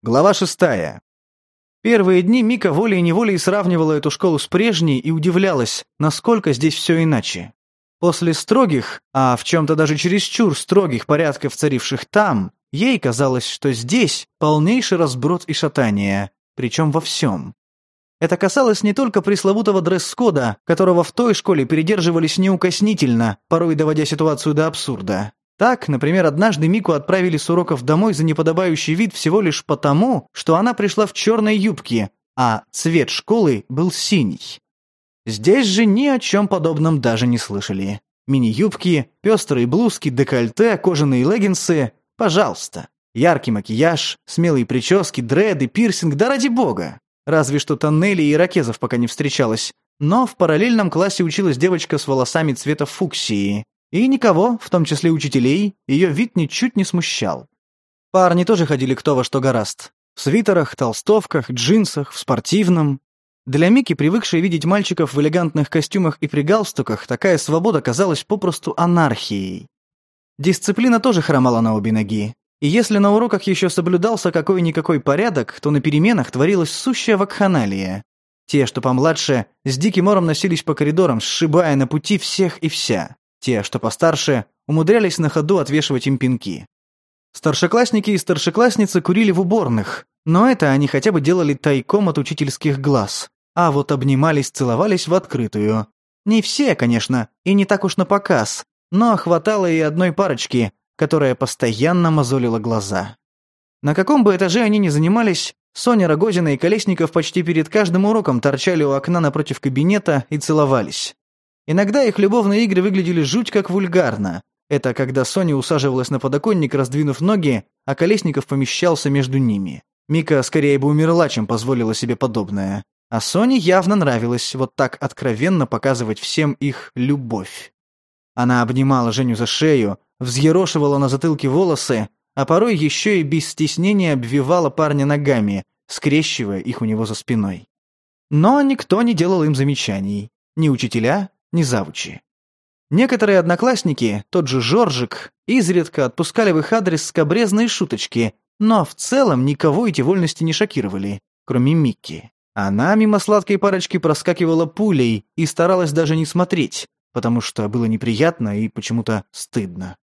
Глава шестая Первые дни Мика волей-неволей сравнивала эту школу с прежней и удивлялась, насколько здесь все иначе. После строгих, а в чем-то даже чересчур строгих порядков, царивших там, ей казалось, что здесь полнейший разброд и шатание, причем во всем. Это касалось не только пресловутого дресс-кода, которого в той школе передерживались неукоснительно, порой доводя ситуацию до абсурда. Так, например, однажды Мику отправили с уроков домой за неподобающий вид всего лишь потому, что она пришла в черной юбке, а цвет школы был синий. Здесь же ни о чем подобном даже не слышали. Мини-юбки, пестрые блузки, декольте, кожаные леггинсы – пожалуйста. Яркий макияж, смелые прически, дреды, пирсинг – да ради бога. Разве что тоннели и ракезов пока не встречалось. Но в параллельном классе училась девочка с волосами цвета фуксии, и никого, в том числе учителей, ее вид ничуть не смущал. Парни тоже ходили кто во что гораст. В свитерах, толстовках, джинсах, в спортивном. Для Мики, привыкшей видеть мальчиков в элегантных костюмах и при галстуках, такая свобода казалась попросту анархией. Дисциплина тоже хромала на обе ноги. И если на уроках еще соблюдался какой-никакой порядок, то на переменах творилась сущая вакханалия. Те, что помладше, с диким ором носились по коридорам, сшибая на пути всех и вся. Те, что постарше, умудрялись на ходу отвешивать им пинки. Старшеклассники и старшеклассницы курили в уборных, но это они хотя бы делали тайком от учительских глаз, а вот обнимались, целовались в открытую. Не все, конечно, и не так уж на показ, но хватало и одной парочки, которая постоянно мозолила глаза. На каком бы этаже они ни занимались, Соня Рогозина и Колесников почти перед каждым уроком торчали у окна напротив кабинета и целовались. Иногда их любовные игры выглядели жуть как вульгарно. Это когда Соня усаживалась на подоконник, раздвинув ноги, а Колесников помещался между ними. Мика скорее бы умерла, чем позволила себе подобное. А Соне явно нравилось вот так откровенно показывать всем их любовь. Она обнимала Женю за шею, взъерошивала на затылке волосы, а порой еще и без стеснения обвивала парня ногами, скрещивая их у него за спиной. Но никто не делал им замечаний. Ни учителя, не завучи. Некоторые одноклассники, тот же Жоржик, изредка отпускали в их адрес скобрезные шуточки, но в целом никого эти вольности не шокировали, кроме Микки. Она мимо сладкой парочки проскакивала пулей и старалась даже не смотреть, потому что было неприятно и почему-то стыдно.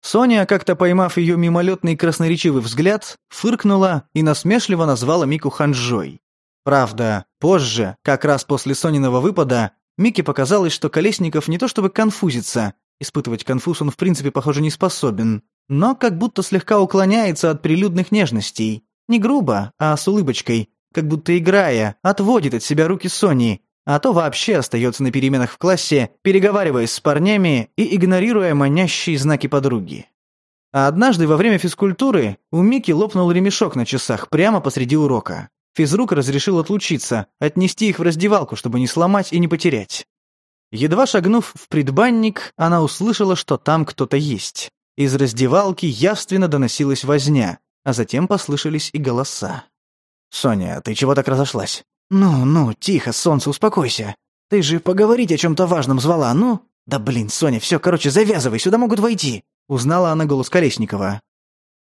Соня, как-то поймав ее мимолетный красноречивый взгляд, фыркнула и насмешливо назвала Мику ханжой. Правда, позже, как раз после Сониного выпада, Микки показалось, что Колесников не то чтобы конфузится, испытывать конфуз он в принципе, похоже, не способен, но как будто слегка уклоняется от прилюдных нежностей. Не грубо, а с улыбочкой, как будто играя, отводит от себя руки Сони, а то вообще остается на переменах в классе, переговариваясь с парнями и игнорируя манящие знаки подруги. А однажды во время физкультуры у Мики лопнул ремешок на часах прямо посреди урока физрук разрешил отлучиться, отнести их в раздевалку, чтобы не сломать и не потерять. Едва шагнув в предбанник, она услышала, что там кто-то есть. Из раздевалки явственно доносилась возня, а затем послышались и голоса. «Соня, ты чего так разошлась?» «Ну, ну, тихо, солнце, успокойся. Ты же поговорить о чем-то важном звала, ну?» «Да блин, Соня, все, короче, завязывай, сюда могут войти!» Узнала она голос Колесникова.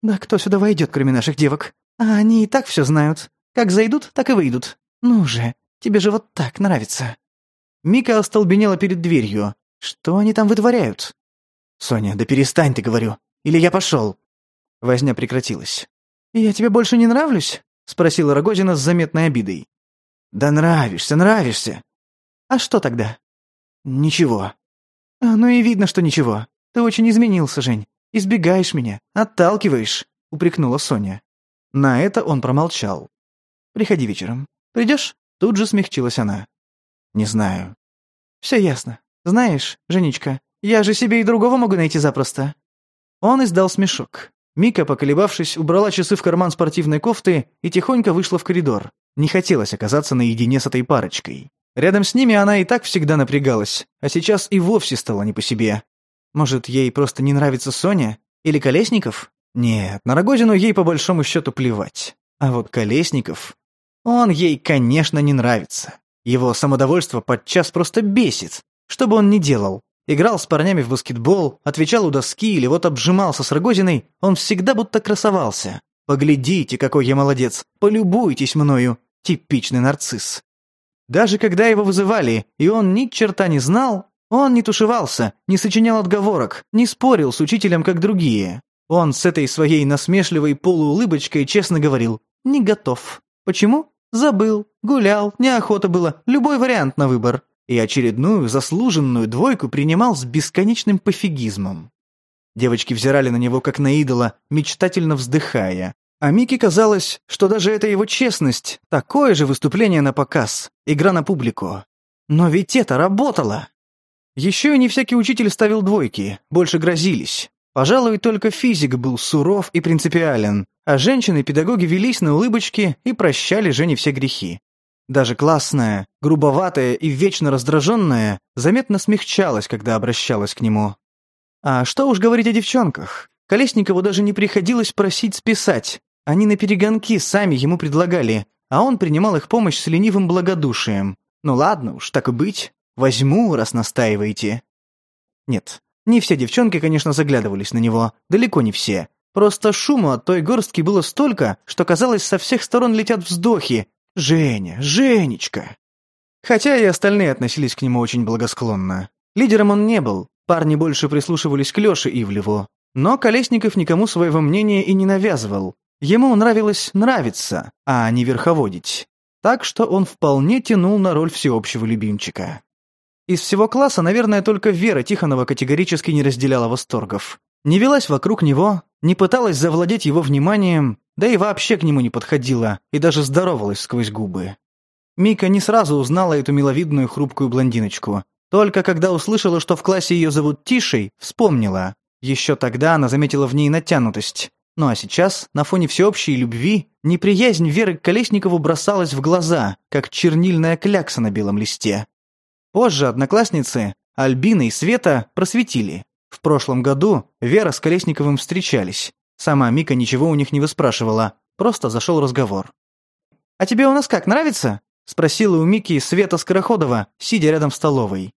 «Да кто сюда войдет, кроме наших девок? А они и так все знают. Как зайдут, так и выйдут. Ну же, тебе же вот так нравится». Мика остолбенела перед дверью. «Что они там вытворяют?» «Соня, да перестань ты, говорю. Или я пошел». Возня прекратилась. «Я тебе больше не нравлюсь?» — спросила Рогозина с заметной обидой. «Да нравишься, нравишься». «А что тогда?» «Ничего». А, «Ну и видно, что ничего. Ты очень изменился, Жень. Избегаешь меня, отталкиваешь», — упрекнула Соня. На это он промолчал. Приходи вечером. Придешь?» Тут же смягчилась она. «Не знаю». «Все ясно. Знаешь, Женечка, я же себе и другого могу найти запросто». Он издал смешок. Мика, поколебавшись, убрала часы в карман спортивной кофты и тихонько вышла в коридор. Не хотелось оказаться наедине с этой парочкой. Рядом с ними она и так всегда напрягалась, а сейчас и вовсе стала не по себе. Может, ей просто не нравится Соня? Или Колесников? Нет, на Рогозину ей по большому счету плевать. А вот Колесников... Он ей, конечно, не нравится. Его самодовольство подчас просто бесит. Что бы он ни делал, играл с парнями в баскетбол, отвечал у доски или вот обжимался с Рогозиной, он всегда будто красовался. «Поглядите, какой я молодец! Полюбуйтесь мною!» Типичный нарцисс. Даже когда его вызывали, и он ни черта не знал, он не тушевался, не сочинял отговорок, не спорил с учителем, как другие. Он с этой своей насмешливой полуулыбочкой честно говорил «не готов». Почему? Забыл, гулял, неохота было, любой вариант на выбор. И очередную заслуженную двойку принимал с бесконечным пофигизмом. Девочки взирали на него как на идола, мечтательно вздыхая. А Мике казалось, что даже это его честность – такое же выступление на показ, игра на публику. Но ведь это работало! Еще и не всякий учитель ставил двойки, больше грозились. Пожалуй, только физик был суров и принципиален, а женщины-педагоги велись на улыбочки и прощали Жене все грехи. Даже классная, грубоватая и вечно раздраженная заметно смягчалась, когда обращалась к нему. А что уж говорить о девчонках. Колесникову даже не приходилось просить списать. Они на перегонки сами ему предлагали, а он принимал их помощь с ленивым благодушием. Ну ладно уж, так и быть. Возьму, раз настаиваете. Нет, не все девчонки, конечно, заглядывались на него, далеко не все. Просто шума от той горстки было столько, что казалось, со всех сторон летят вздохи. «Женя! Женечка!» Хотя и остальные относились к нему очень благосклонно. Лидером он не был, парни больше прислушивались к Лёше Ивлеву. Но Колесников никому своего мнения и не навязывал. Ему нравилось нравиться, а не верховодить. Так что он вполне тянул на роль всеобщего любимчика. Из всего класса, наверное, только Вера Тихонова категорически не разделяла восторгов. Не велась вокруг него, не пыталась завладеть его вниманием, да и вообще к нему не подходила, и даже здоровалась сквозь губы. Мика не сразу узнала эту миловидную хрупкую блондиночку. Только когда услышала, что в классе ее зовут Тишей, вспомнила. Еще тогда она заметила в ней натянутость. Ну а сейчас, на фоне всеобщей любви, неприязнь Веры к Колесникову бросалась в глаза, как чернильная клякса на белом листе. Позже одноклассницы Альбина и Света просветили. В прошлом году Вера с Колесниковым встречались. Сама Мика ничего у них не выспрашивала, просто зашел разговор. «А тебе у нас как, нравится?» – спросила у Мики Света Скороходова, сидя рядом в столовой.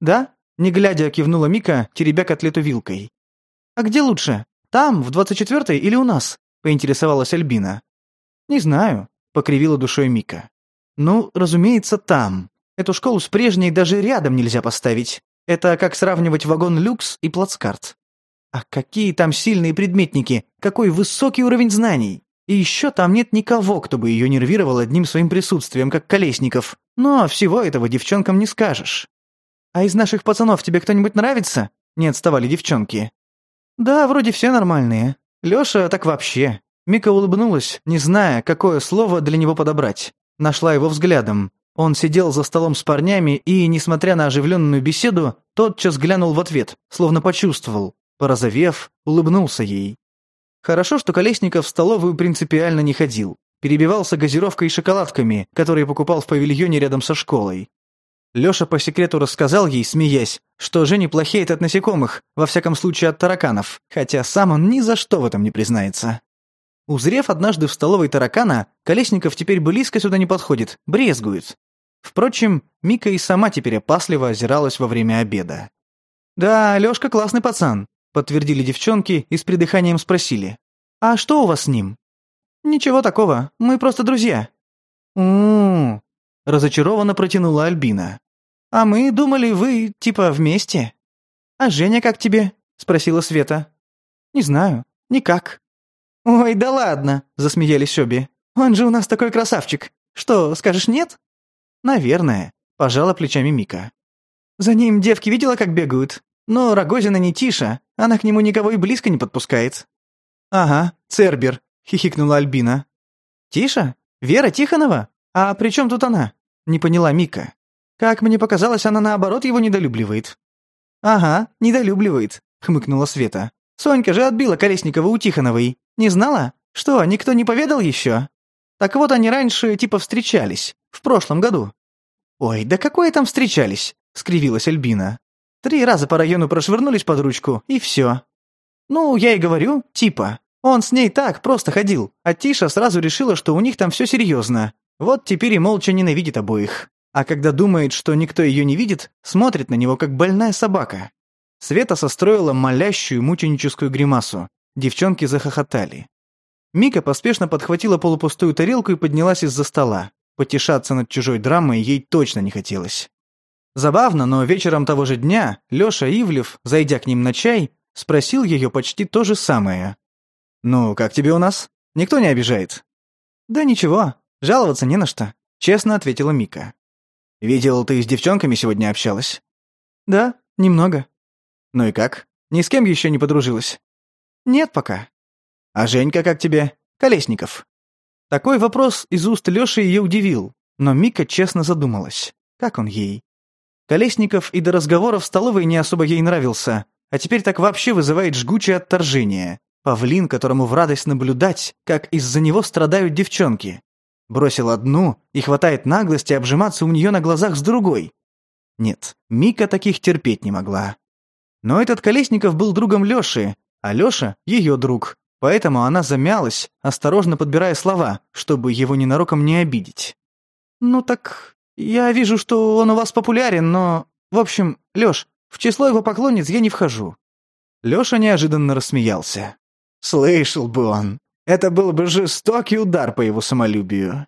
«Да?» – не глядя кивнула Мика, теребя котлету вилкой. «А где лучше? Там, в 24-й или у нас?» – поинтересовалась Альбина. «Не знаю», – покривила душой Мика. «Ну, разумеется, там», Эту школу с прежней даже рядом нельзя поставить. Это как сравнивать вагон люкс и плацкарт. А какие там сильные предметники, какой высокий уровень знаний. И еще там нет никого, кто бы ее нервировал одним своим присутствием, как Колесников. Но всего этого девчонкам не скажешь. «А из наших пацанов тебе кто-нибудь нравится?» Не отставали девчонки. «Да, вроде все нормальные. Лёша так вообще». Мика улыбнулась, не зная, какое слово для него подобрать. Нашла его взглядом. Он сидел за столом с парнями и, несмотря на оживленную беседу, тотчас глянул в ответ, словно почувствовал. Порозовев, улыбнулся ей. Хорошо, что Колесников в столовую принципиально не ходил. Перебивался газировкой и шоколадками, которые покупал в павильоне рядом со школой. Лёша по секрету рассказал ей, смеясь, что Женя плохеет от насекомых, во всяком случае от тараканов, хотя сам он ни за что в этом не признается. Узрев однажды в столовой таракана, Колесников теперь близко сюда не подходит, брезгует. Впрочем, Мика и сама теперь опасливо озиралась во время обеда. «Да, Лёшка классный пацан», — подтвердили девчонки и с придыханием спросили. «А что у вас с ним?» «Ничего такого, мы просто друзья». у разочарованно протянула Альбина. «А мы думали, вы, типа, вместе». «А Женя как тебе?» — спросила Света. «Не знаю, никак». «Ой, да ладно», — засмеялись обе. «Он же у нас такой красавчик. Что, скажешь нет?» «Наверное», — пожала плечами Мика. «За ним девки видела, как бегают? Но Рогозина не тише, она к нему никого и близко не подпускает». «Ага, Цербер», — хихикнула Альбина. «Тиша? Вера Тихонова? А при чем тут она?» — не поняла Мика. «Как мне показалось, она наоборот его недолюбливает». «Ага, недолюбливает», — хмыкнула Света. «Сонька же отбила Колесникова у Тихоновой. Не знала? Что, никто не поведал еще?» Так вот они раньше типа встречались, в прошлом году». «Ой, да какое там встречались?» — скривилась Альбина. «Три раза по району прошвырнулись под ручку, и все. Ну, я и говорю, типа. Он с ней так просто ходил, а Тиша сразу решила, что у них там все серьезно. Вот теперь и молча ненавидит обоих. А когда думает, что никто ее не видит, смотрит на него, как больная собака». Света состроила молящую мученическую гримасу. Девчонки захохотали. Мика поспешно подхватила полупустую тарелку и поднялась из-за стола. Потешаться над чужой драмой ей точно не хотелось. Забавно, но вечером того же дня Лёша Ивлев, зайдя к ним на чай, спросил её почти то же самое. «Ну, как тебе у нас? Никто не обижает?» «Да ничего, жаловаться не на что», — честно ответила Мика. «Видел, ты с девчонками сегодня общалась?» «Да, немного». «Ну и как? Ни с кем ещё не подружилась?» «Нет пока», «А Женька как тебе? Колесников?» Такой вопрос из уст Лёши её удивил, но Мика честно задумалась. Как он ей? Колесников и до разговоров в столовой не особо ей нравился, а теперь так вообще вызывает жгучее отторжение. Павлин, которому в радость наблюдать, как из-за него страдают девчонки. Бросил одну, и хватает наглости обжиматься у неё на глазах с другой. Нет, Мика таких терпеть не могла. Но этот Колесников был другом Лёши, а Лёша — её друг. Поэтому она замялась, осторожно подбирая слова, чтобы его ненароком не обидеть. «Ну так, я вижу, что он у вас популярен, но... В общем, Лёш, в число его поклонниц я не вхожу». Лёша неожиданно рассмеялся. «Слышал бы он. Это был бы жестокий удар по его самолюбию».